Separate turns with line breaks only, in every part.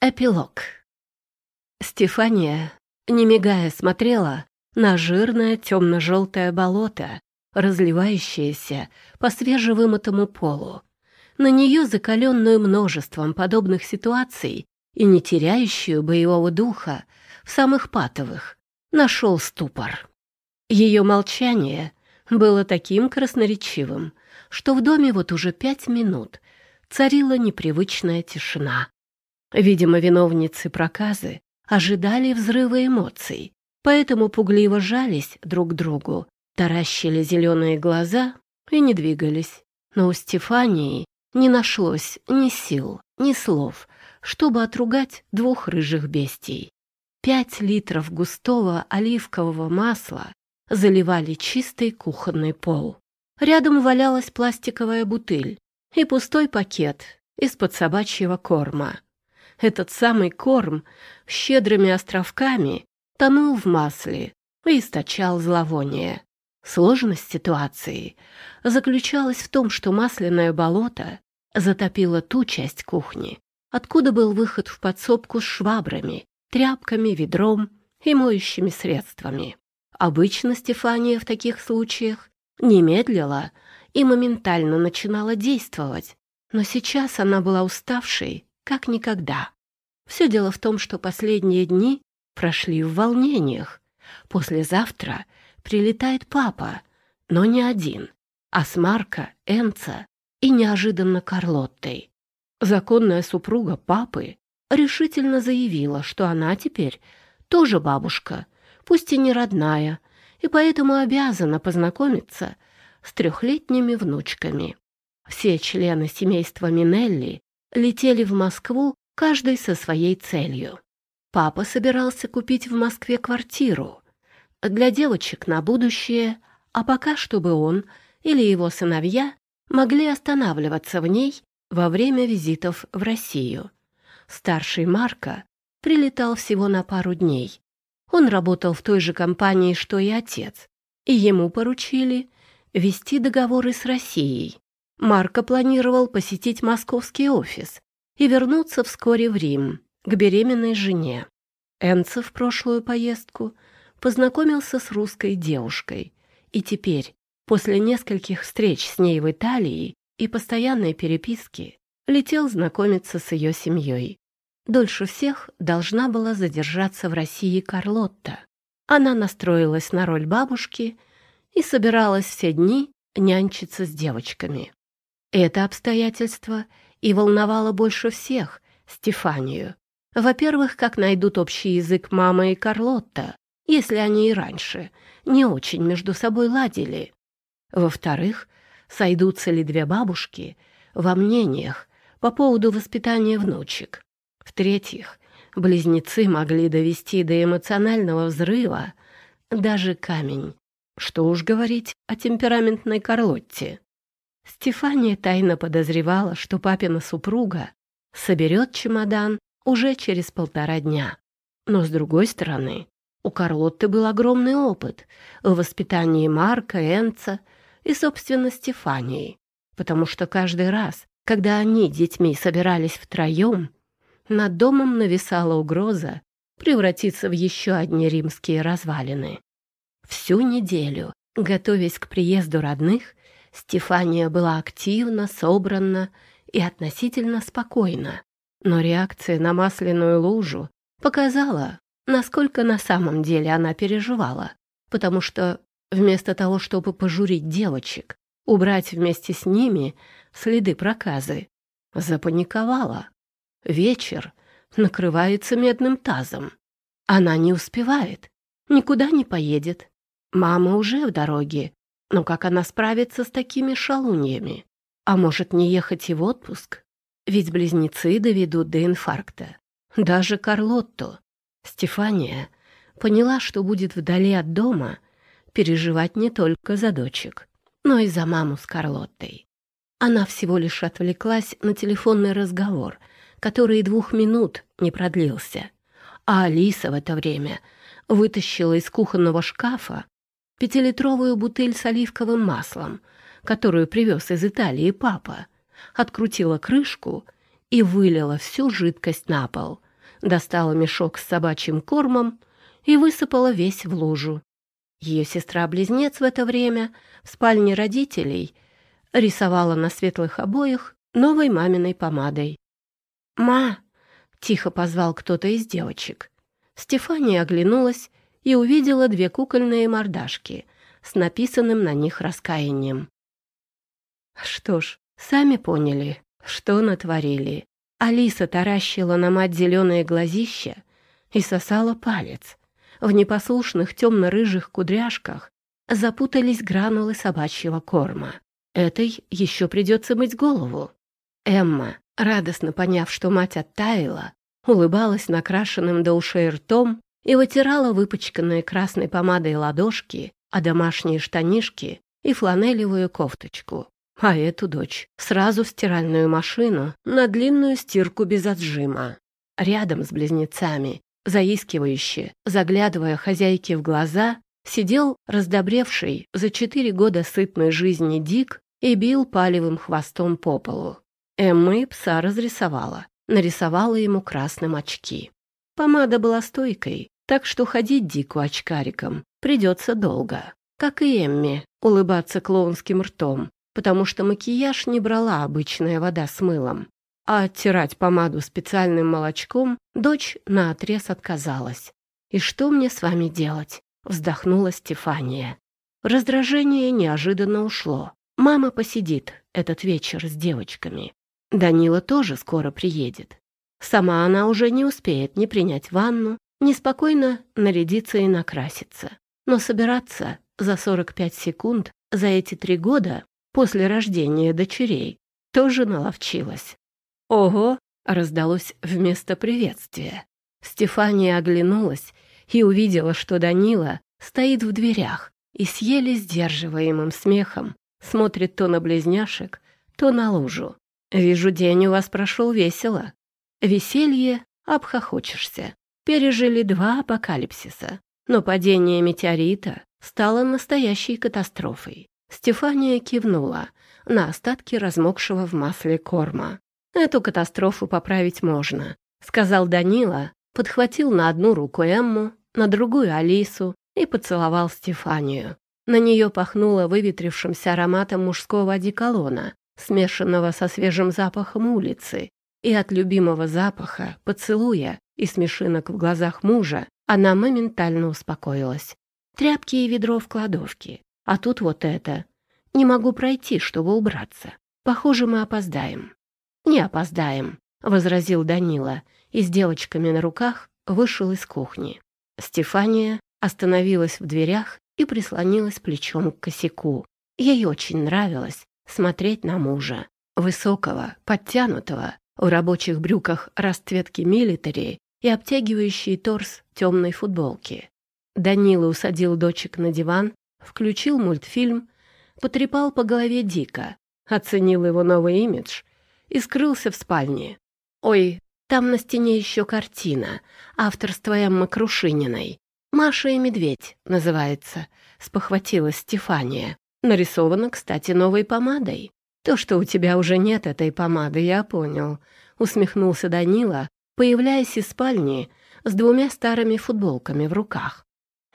Эпилог. Стефания, не мигая, смотрела на жирное темно-желтое болото, разливающееся по свежевымытому полу. На нее, закаленную множеством подобных ситуаций и не теряющую боевого духа в самых патовых, нашел ступор. Ее молчание было таким красноречивым, что в доме вот уже пять минут царила непривычная тишина. Видимо, виновницы проказы ожидали взрыва эмоций, поэтому пугливо жались друг к другу, таращили зеленые глаза и не двигались. Но у Стефании не нашлось ни сил, ни слов, чтобы отругать двух рыжих бестий. Пять литров густого оливкового масла заливали чистый кухонный пол. Рядом валялась пластиковая бутыль и пустой пакет из-под собачьего корма. Этот самый корм щедрыми островками тонул в масле и источал зловоние. Сложность ситуации заключалась в том, что масляное болото затопило ту часть кухни, откуда был выход в подсобку с швабрами, тряпками, ведром и моющими средствами. Обычно Стефания в таких случаях не медлила и моментально начинала действовать, но сейчас она была уставшей как никогда. Все дело в том, что последние дни прошли в волнениях. Послезавтра прилетает папа, но не один, а с Марко, Энца и неожиданно Карлоттой. Законная супруга папы решительно заявила, что она теперь тоже бабушка, пусть и не родная, и поэтому обязана познакомиться с трехлетними внучками. Все члены семейства Минелли летели в Москву, каждый со своей целью. Папа собирался купить в Москве квартиру для девочек на будущее, а пока чтобы он или его сыновья могли останавливаться в ней во время визитов в Россию. Старший Марко прилетал всего на пару дней. Он работал в той же компании, что и отец, и ему поручили вести договоры с Россией. Марко планировал посетить московский офис и вернуться вскоре в Рим к беременной жене. Энце в прошлую поездку познакомился с русской девушкой, и теперь, после нескольких встреч с ней в Италии и постоянной переписки, летел знакомиться с ее семьей. Дольше всех должна была задержаться в России Карлотта. Она настроилась на роль бабушки и собиралась все дни нянчиться с девочками. Это обстоятельство и волновало больше всех Стефанию. Во-первых, как найдут общий язык мама и Карлотта, если они и раньше не очень между собой ладили. Во-вторых, сойдутся ли две бабушки во мнениях по поводу воспитания внучек. В-третьих, близнецы могли довести до эмоционального взрыва даже камень. Что уж говорить о темпераментной Карлотте. Стефания тайно подозревала, что папина супруга соберет чемодан уже через полтора дня. Но, с другой стороны, у Карлотты был огромный опыт в воспитании Марка, Энца и, собственно, Стефании, потому что каждый раз, когда они детьми собирались втроем, над домом нависала угроза превратиться в еще одни римские развалины. Всю неделю, готовясь к приезду родных, Стефания была активна, собранна и относительно спокойна. Но реакция на масляную лужу показала, насколько на самом деле она переживала, потому что вместо того, чтобы пожурить девочек, убрать вместе с ними следы проказы, запаниковала. Вечер накрывается медным тазом. Она не успевает, никуда не поедет. Мама уже в дороге, но как она справится с такими шалуньями? А может, не ехать и в отпуск? Ведь близнецы доведут до инфаркта. Даже Карлотто. Стефания поняла, что будет вдали от дома переживать не только за дочек, но и за маму с Карлоттой. Она всего лишь отвлеклась на телефонный разговор, который двух минут не продлился. А Алиса в это время вытащила из кухонного шкафа пятилитровую бутыль с оливковым маслом, которую привез из Италии папа, открутила крышку и вылила всю жидкость на пол, достала мешок с собачьим кормом и высыпала весь в лужу. Ее сестра-близнец в это время в спальне родителей рисовала на светлых обоях новой маминой помадой. «Ма!» — тихо позвал кто-то из девочек. Стефания оглянулась и увидела две кукольные мордашки с написанным на них раскаянием. Что ж, сами поняли, что натворили. Алиса таращила на мать зеленые глазища и сосала палец. В непослушных темно-рыжих кудряшках запутались гранулы собачьего корма. Этой еще придется мыть голову. Эмма, радостно поняв, что мать оттаяла, улыбалась накрашенным до ушей ртом и вытирала выпачканные красной помадой ладошки, а домашние штанишки и фланелевую кофточку. А эту дочь сразу в стиральную машину на длинную стирку без отжима. Рядом с близнецами, заискивающе, заглядывая хозяйке в глаза, сидел раздобревший за четыре года сытной жизни Дик и бил палевым хвостом по полу. Эмма и пса разрисовала, нарисовала ему красным очки. Помада была стойкой, так что ходить Дику очкариком придется долго. Как и Эмме, улыбаться клоунским ртом, потому что макияж не брала обычная вода с мылом. А оттирать помаду специальным молочком дочь наотрез отказалась. «И что мне с вами делать?» — вздохнула Стефания. Раздражение неожиданно ушло. Мама посидит этот вечер с девочками. Данила тоже скоро приедет. Сама она уже не успеет ни принять ванну, ни спокойно нарядиться и накраситься. Но собираться за 45 секунд за эти три года после рождения дочерей тоже наловчилась. «Ого!» — раздалось вместо приветствия. Стефания оглянулась и увидела, что Данила стоит в дверях и с еле сдерживаемым смехом смотрит то на близняшек, то на лужу. Вижу, день у вас прошел весело. Веселье обхохочешься. Пережили два апокалипсиса, но падение метеорита стало настоящей катастрофой. Стефания кивнула на остатки размокшего в масле корма. «Эту катастрофу поправить можно», — сказал Данила, подхватил на одну руку Эмму, на другую Алису и поцеловал Стефанию. На нее пахнуло выветрившимся ароматом мужского одеколона, смешанного со свежим запахом улицы, и от любимого запаха, поцелуя и смешинок в глазах мужа она моментально успокоилась. Тряпки и ведро в кладовке. А тут вот это. Не могу пройти, чтобы убраться. Похоже, мы опоздаем. Не опоздаем, возразил Данила и с девочками на руках вышел из кухни. Стефания остановилась в дверях и прислонилась плечом к косяку. Ей очень нравилось, смотреть на мужа. Высокого, подтянутого, в рабочих брюках расцветки милитари и обтягивающий торс темной футболки. Данила усадил дочек на диван, включил мультфильм, потрепал по голове Дика, оценил его новый имидж и скрылся в спальне. «Ой, там на стене еще картина, авторства Эммы Крушининой. «Маша и медведь» называется, спохватилась Стефания. Нарисовано, кстати, новой помадой. То, что у тебя уже нет этой помады, я понял. Усмехнулся Данила, появляясь из спальни с двумя старыми футболками в руках.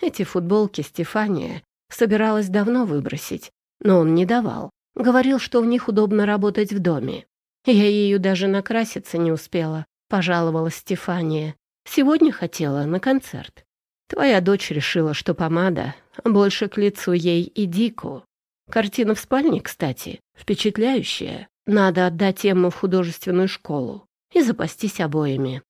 Эти футболки Стефания собиралась давно выбросить, но он не давал. Говорил, что в них удобно работать в доме. Я ее даже накраситься не успела, пожаловалась Стефания. Сегодня хотела на концерт. Твоя дочь решила, что помада больше к лицу ей и Дику. Картина в спальне, кстати, впечатляющая. Надо отдать тему в художественную школу и запастись обоями.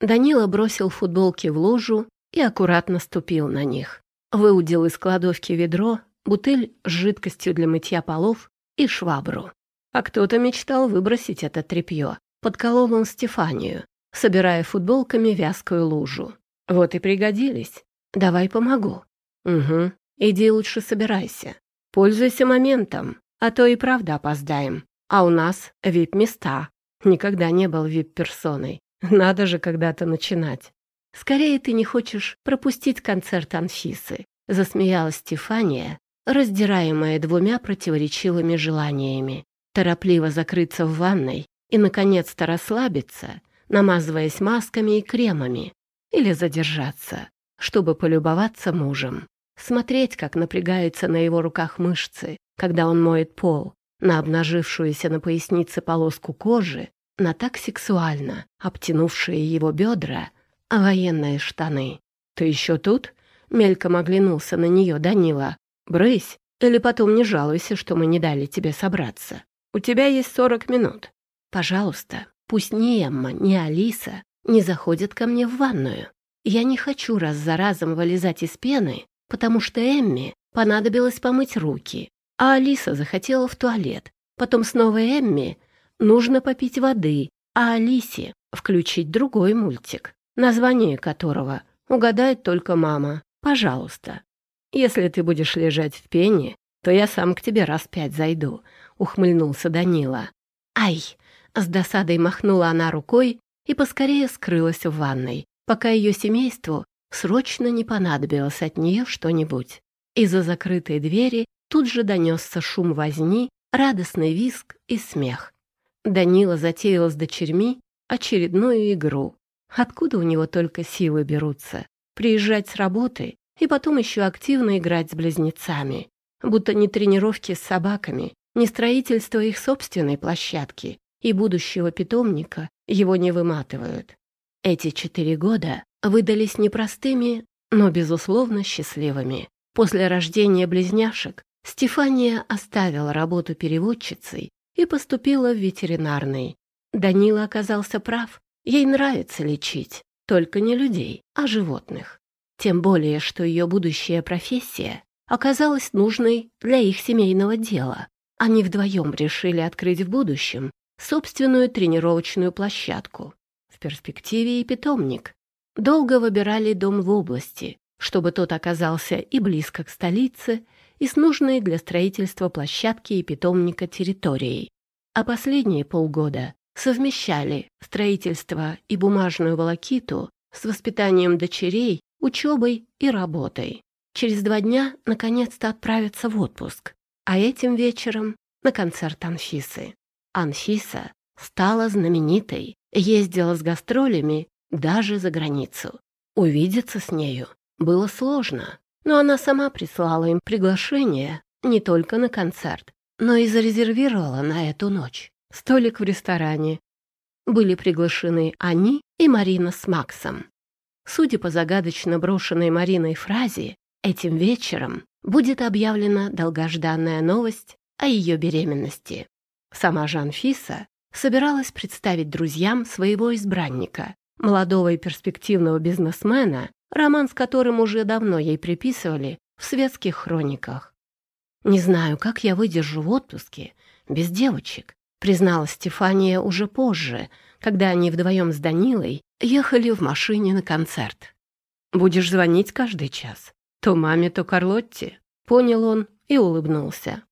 Данила бросил футболки в лужу и аккуратно ступил на них. Выудил из кладовки ведро, бутыль с жидкостью для мытья полов и швабру. А кто-то мечтал выбросить это тряпье. Подколол он Стефанию, собирая футболками вязкую лужу. Вот и пригодились. Давай помогу. Угу. Иди лучше собирайся. Пользуйся моментом, а то и правда опоздаем. А у нас вип-места. Никогда не был вип-персоной. Надо же когда-то начинать. Скорее ты не хочешь пропустить концерт Анфисы, засмеялась Стефания, раздираемая двумя противоречивыми желаниями. Торопливо закрыться в ванной и, наконец-то, расслабиться намазываясь масками и кремами, или задержаться, чтобы полюбоваться мужем, смотреть, как напрягаются на его руках мышцы, когда он моет пол, на обнажившуюся на пояснице полоску кожи, на так сексуально обтянувшие его бедра, а военные штаны. «Ты еще тут?» — мельком оглянулся на нее Данила. «Брысь, или потом не жалуйся, что мы не дали тебе собраться. У тебя есть сорок минут. Пожалуйста, пусть ни Эмма, ни Алиса не заходят ко мне в ванную. Я не хочу раз за разом вылезать из пены, потому что Эмме понадобилось помыть руки, а Алиса захотела в туалет. Потом снова Эмме нужно попить воды, а Алисе включить другой мультик, название которого угадает только мама. Пожалуйста. Если ты будешь лежать в пене, то я сам к тебе раз пять зайду, ухмыльнулся Данила. Ай! С досадой махнула она рукой и поскорее скрылась в ванной, пока ее семейству срочно не понадобилось от нее что-нибудь. Из-за закрытой двери тут же донесся шум возни, радостный визг и смех. Данила затеял с дочерьми очередную игру. Откуда у него только силы берутся? Приезжать с работы и потом еще активно играть с близнецами. Будто не тренировки с собаками, не строительство их собственной площадки и будущего питомника его не выматывают. Эти четыре года выдались непростыми, но, безусловно, счастливыми. После рождения близняшек Стефания оставила работу переводчицей и поступила в ветеринарный. Данила оказался прав. Ей нравится лечить, только не людей, а животных. Тем более, что ее будущая профессия оказалась нужной для их семейного дела. Они вдвоем решили открыть в будущем собственную тренировочную площадку. В перспективе и питомник. Долго выбирали дом в области, чтобы тот оказался и близко к столице, и с нужной для строительства площадки и питомника территорией. А последние полгода совмещали строительство и бумажную волокиту с воспитанием дочерей, учебой и работой. Через два дня наконец-то отправиться в отпуск, а этим вечером на концерт Анфисы. Анфиса стала знаменитой, ездила с гастролями даже за границу. Увидеться с нею было сложно, но она сама прислала им приглашение не только на концерт, но и зарезервировала на эту ночь столик в ресторане. Были приглашены они и Марина с Максом. Судя по загадочно брошенной Мариной фразе, этим вечером будет объявлена долгожданная новость о ее беременности. Сама Жан-Фиса собиралась представить друзьям своего избранника, молодого и перспективного бизнесмена, роман с которым уже давно ей приписывали в светских хрониках. «Не знаю, как я выдержу в отпуске без девочек», призналась Стефания уже позже, когда они вдвоем с Данилой ехали в машине на концерт. «Будешь звонить каждый час. То маме, то Карлотте», — понял он и улыбнулся.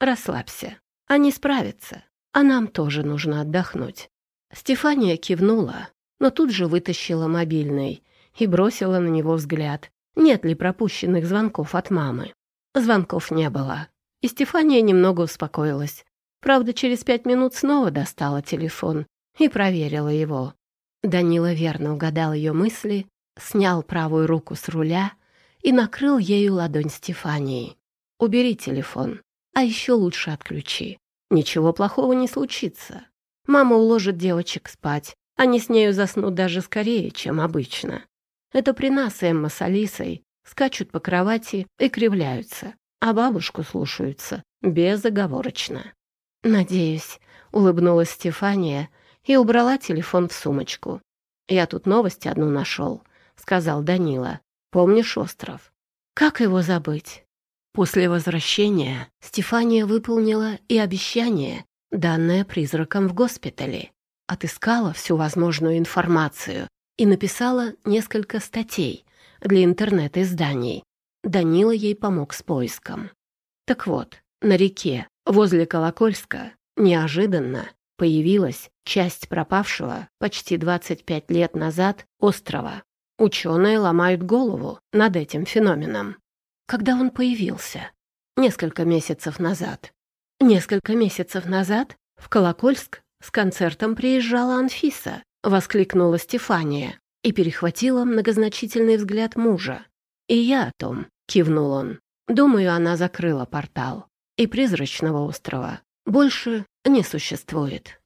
«Расслабься. Они справятся, а нам тоже нужно отдохнуть». Стефания кивнула, но тут же вытащила мобильный и бросила на него взгляд, нет ли пропущенных звонков от мамы. Звонков не было, и Стефания немного успокоилась. Правда, через пять минут снова достала телефон и проверила его. Данила верно угадал ее мысли, снял правую руку с руля и накрыл ею ладонь Стефании. «Убери телефон. А еще лучше отключи. Ничего плохого не случится. Мама уложит девочек спать. Они с нею заснут даже скорее, чем обычно. Это при нас Эмма с Алисой скачут по кровати и кривляются, а бабушку слушаются безоговорочно. «Надеюсь», — улыбнулась Стефания и убрала телефон в сумочку. «Я тут новость одну нашел», — сказал Данила. «Помнишь остров?» «Как его забыть?» После возвращения Стефания выполнила и обещание, данное призраком в госпитале. Отыскала всю возможную информацию и написала несколько статей для интернет-изданий. Данила ей помог с поиском. Так вот, на реке возле Колокольска неожиданно появилась часть пропавшего почти 25 лет назад острова. Ученые ломают голову над этим феноменом когда он появился. Несколько месяцев назад. Несколько месяцев назад в Колокольск с концертом приезжала Анфиса, воскликнула Стефания и перехватила многозначительный взгляд мужа. «И я о том», — кивнул он. «Думаю, она закрыла портал, и призрачного острова больше не существует».